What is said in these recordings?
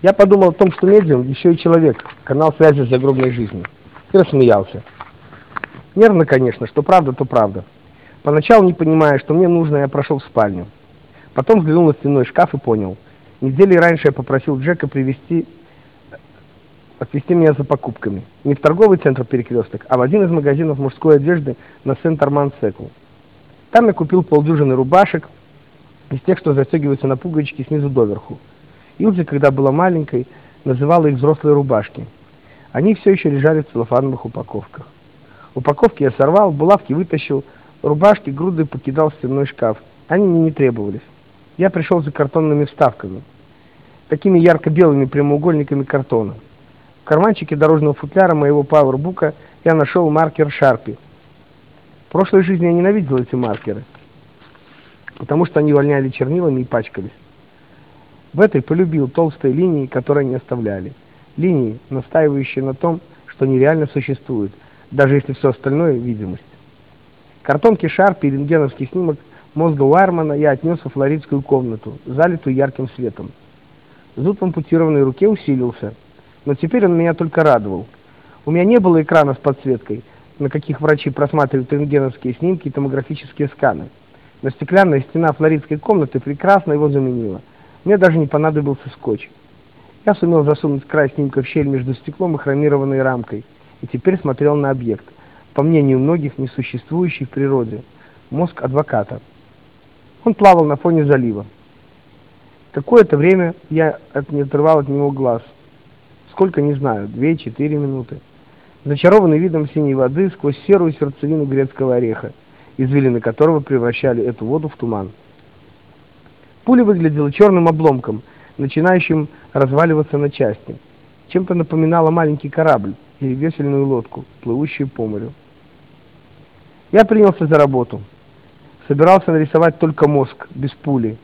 Я подумал о том, что медиум еще и человек, канал связи с загробной жизнью. И рассмеялся. Нервно, конечно, что правда, то правда. Поначалу не понимая, что мне нужно, я прошел в спальню. Потом взглянул на стенной шкаф и понял. Недели раньше я попросил Джека привезти отвезти меня за покупками. Не в торговый центр Перекресток, а в один из магазинов мужской одежды на Сент-Арман-Секл. Там я купил полдюжины рубашек из тех, что застегиваются на пуговички снизу доверху. Илзи, когда была маленькой, называла их взрослые рубашки. Они все еще лежали в целлофановых упаковках. Упаковки я сорвал, булавки вытащил, рубашки грудой покидал в стенной шкаф. Они мне не требовались. Я пришел за картонными вставками, такими ярко-белыми прямоугольниками картона. В карманчике дорожного футляра моего пауэрбука я нашел маркер Шарпи. В прошлой жизни я ненавидел эти маркеры, потому что они воняли чернилами и пачкались. В этой полюбил толстые линии, которые не оставляли. Линии, настаивающие на том, что нереально существуют, даже если все остальное – видимость. Картонки Шарпи и рентгеновский снимок мозга Уайермана я отнес во флоридскую комнату, залитую ярким светом. Зуд в ампутированной руке усилился, но теперь он меня только радовал. У меня не было экрана с подсветкой, на каких врачи просматривают рентгеновские снимки и томографические сканы. Но стеклянная стена флоридской комнаты прекрасно его заменила. Мне даже не понадобился скотч. Я сумел засунуть край снимка в щель между стеклом и хромированной рамкой, и теперь смотрел на объект, по мнению многих, несуществующий в природе, мозг адвоката. Он плавал на фоне залива. Какое-то время я не отрывал от него глаз. Сколько, не знаю, две-четыре минуты. Зачарованный видом синей воды сквозь серую сердцевину грецкого ореха, извилины которого превращали эту воду в туман. Пуля выглядела черным обломком, начинающим разваливаться на части. Чем-то напоминала маленький корабль или весельную лодку, плывущую по морю. Я принялся за работу. Собирался нарисовать только мозг, без пули.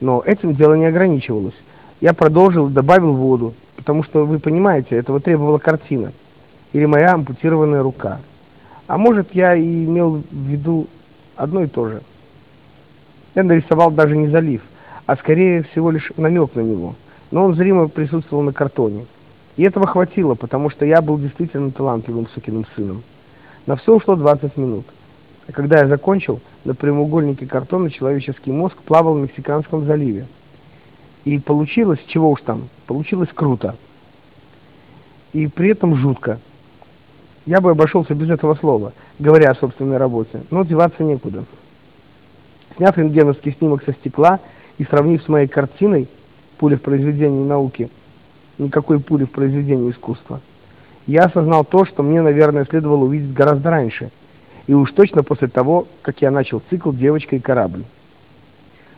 Но этим дело не ограничивалось. Я продолжил и добавил воду, потому что, вы понимаете, этого требовала картина. Или моя ампутированная рука. А может, я и имел в виду одно и то же. Я нарисовал даже не залив, а скорее всего лишь намек на него. Но он зримо присутствовал на картоне. И этого хватило, потому что я был действительно талантливым сукиным сыном. На все ушло 20 минут. А когда я закончил, на прямоугольнике картона человеческий мозг плавал в Мексиканском заливе. И получилось, чего уж там, получилось круто. И при этом жутко. Я бы обошелся без этого слова, говоря о собственной работе, но деваться некуда. Сняв рентгеновский снимок со стекла и сравнив с моей картиной «Пуля в произведении науки», никакой пули в произведении искусства, я осознал то, что мне, наверное, следовало увидеть гораздо раньше – и уж точно после того, как я начал цикл «Девочка и корабль».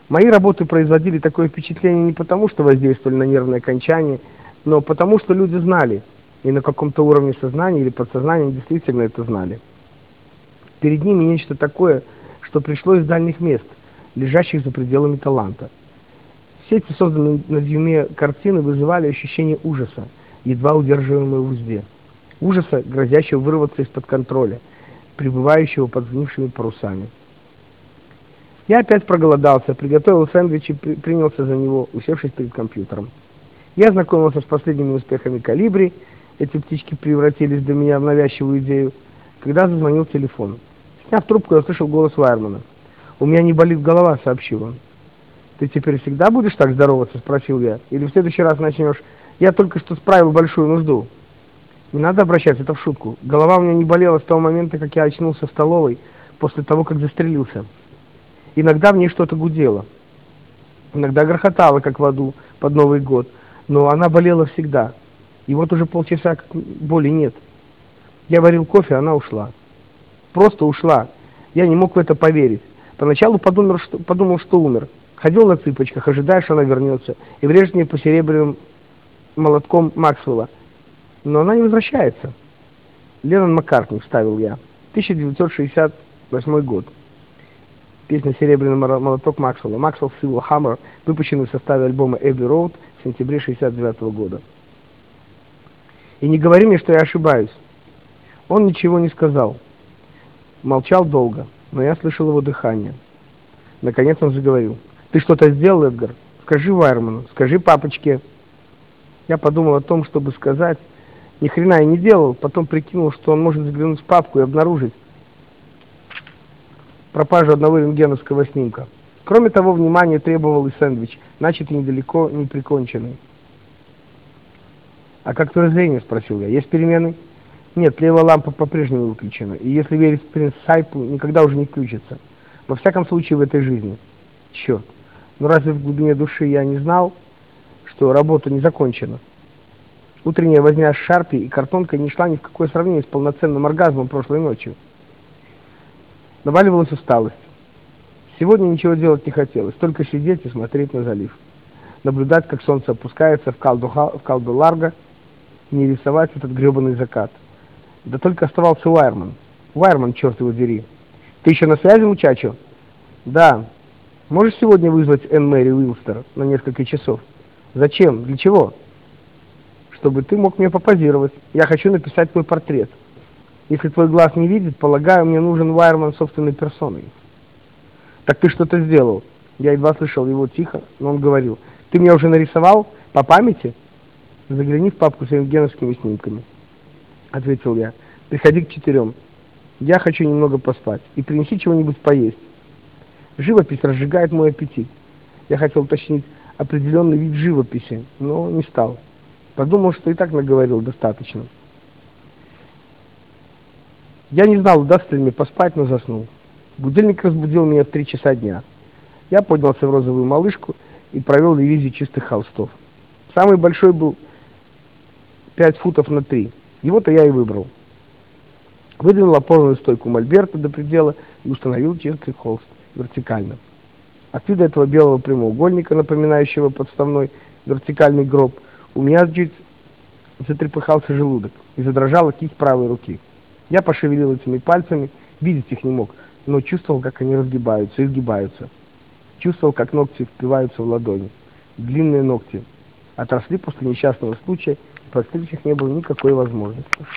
Мои работы производили такое впечатление не потому, что воздействовали на нервное окончание, но потому, что люди знали, и на каком-то уровне сознания или подсознания действительно это знали. Перед ними нечто такое, что пришло из дальних мест, лежащих за пределами таланта. Все эти созданные на дюйме картины вызывали ощущение ужаса, едва удерживаемое в узде. Ужаса, грозящего вырваться из-под контроля – пребывающего под сгнившими парусами. Я опять проголодался, приготовил сэндвич и при принялся за него, усевшись перед компьютером. Я знакомился с последними успехами «Калибри», эти птички превратились для меня в навязчивую идею, когда зазвонил телефон. Сняв трубку, я услышал голос Вайермана. «У меня не болит голова», — сообщил он. «Ты теперь всегда будешь так здороваться?» — спросил я. «Или в следующий раз начнешь? Я только что справил большую нужду». Не надо обращаться, это в шутку. Голова у меня не болела с того момента, как я очнулся в столовой, после того, как застрелился. Иногда в ней что-то гудело. Иногда грохотало, как в аду, под Новый год. Но она болела всегда. И вот уже полчаса боли нет. Я варил кофе, она ушла. Просто ушла. Я не мог в это поверить. Поначалу подумал, что, подумал, что умер. Ходил на цыпочках, ожидая, что она вернется, и врежет мне по серебряным молотком Максвелла но она не возвращается. Леннон Маккартни, вставил я. 1968 год. Песня «Серебряный молоток» Максвелла. Максвелл Civil Hammer, выпущенный в составе альбома Abbey Road в сентябре 69 года. И не говори мне, что я ошибаюсь. Он ничего не сказал. Молчал долго, но я слышал его дыхание. Наконец он заговорил. «Ты что-то сделал, Эдгар? Скажи Вайерману, скажи папочке». Я подумал о том, чтобы сказать, ни хрена я не делал, потом прикинул, что он может заглянуть в папку и обнаружить пропажу одного рентгеновского снимка. Кроме того, внимание требовал и сэндвич, начатый недалеко не приконченный. «А как твое зрение?» – спросил я. «Есть перемены?» «Нет, левая лампа по-прежнему выключена, и если верить принц никогда уже не включится. Во всяком случае, в этой жизни. Черт, но разве в глубине души я не знал, что работа не закончена?» Утренняя возня с Шарпи и картонкой не шла ни в какое сравнение с полноценным оргазмом прошлой ночью. Наваливалась усталость. Сегодня ничего делать не хотелось, только сидеть и смотреть на залив. Наблюдать, как солнце опускается в калду, в калду Ларго, и не рисовать этот гребаный закат. Да только оставался Уайерман. Уайерман, черт его дери. Ты еще на связи, мучачо? Да. Можешь сегодня вызвать Энн Мэри Уилстер на несколько часов? Зачем? Для чего? чтобы ты мог мне попозировать. Я хочу написать твой портрет. Если твой глаз не видит, полагаю, мне нужен Вайерман собственной персоной. Так ты что-то сделал. Я едва слышал его тихо, но он говорил. Ты меня уже нарисовал? По памяти? Загляни в папку с рентгеновскими снимками. Ответил я. Приходи к четырем. Я хочу немного поспать. И принеси чего-нибудь поесть. Живопись разжигает мой аппетит. Я хотел уточнить определенный вид живописи, но не стал. Подумал, что и так наговорил достаточно. Я не знал, удастся ли мне поспать, но заснул. Будильник разбудил меня в три часа дня. Я поднялся в розовую малышку и провел ревизию чистых холстов. Самый большой был 5 футов на 3. Его-то я и выбрал. Выдвинул опорную стойку мольберта до предела и установил чистый холст вертикально. От вида этого белого прямоугольника, напоминающего подставной вертикальный гроб, у меня чуть затрепыхался желудок и задрожала кисть правой руки. Я пошевелил этими пальцами, видеть их не мог, но чувствовал, как они разгибаются и сгибаются. Чувствовал, как ногти впиваются в ладони. Длинные ногти. Отросли после несчастного случая, их не было никакой возможности.